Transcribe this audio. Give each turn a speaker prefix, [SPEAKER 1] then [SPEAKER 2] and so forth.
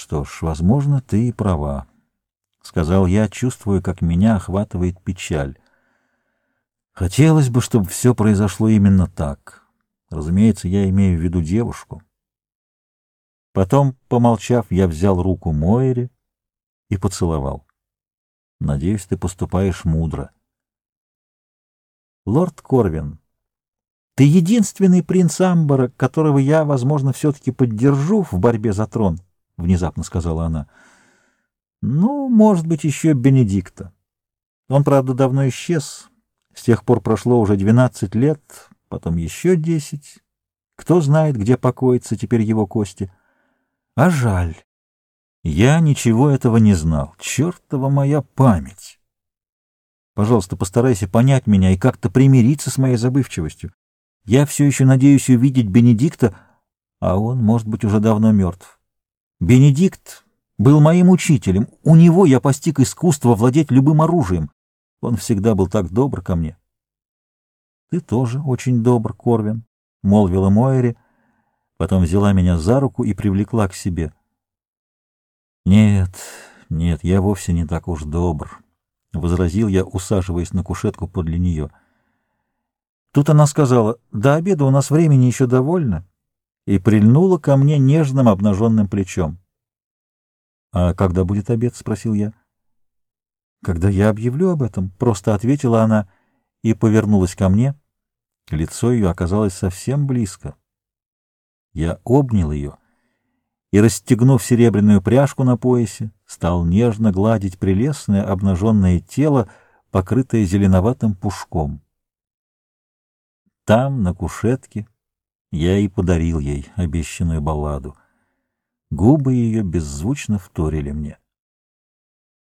[SPEAKER 1] Что ж, возможно, ты и права, — сказал я, чувствуя, как меня охватывает печаль. Хотелось бы, чтобы все произошло именно так. Разумеется, я имею в виду девушку. Потом, помолчав, я взял руку Мойре и поцеловал. Надеюсь, ты поступаешь мудро. Лорд Корвин, ты единственный принц Амбара, которого я, возможно, все-таки поддержу в борьбе за трон, — внезапно сказала она. Ну, может быть, еще Бенедикта. Он, правда, давно исчез. С тех пор прошло уже двенадцать лет, потом еще десять. Кто знает, где покоятся теперь его кости. А жаль. Я ничего этого не знал. Чертова моя память! Пожалуйста, постарайся понять меня и как-то примириться с моей забывчивостью. Я все еще надеюсь увидеть Бенедикта, а он, может быть, уже давно мертв. Бенедикт был моим учителем. У него я постиг искусство владеть любым оружием. Он всегда был так добр ко мне. — Ты тоже очень добр, Корвин, — молвила Мойри, потом взяла меня за руку и привлекла к себе. — Нет, нет, я вовсе не так уж добр, — возразил я, усаживаясь на кушетку подле нее. Тут она сказала, до обеда у нас времени еще довольно, и прильнула ко мне нежным обнаженным плечом. — А когда будет обед? — спросил я. — Когда я объявлю об этом, — просто ответила она и повернулась ко мне. Лицо ее оказалось совсем близко. Я обнял ее и, расстегнув серебряную пряжку на поясе, стал нежно гладить прелестное обнаженное тело, покрытое зеленоватым пушком. Там, на кушетке, я и подарил ей обещанную балладу. Губы ее беззвучно вторили мне.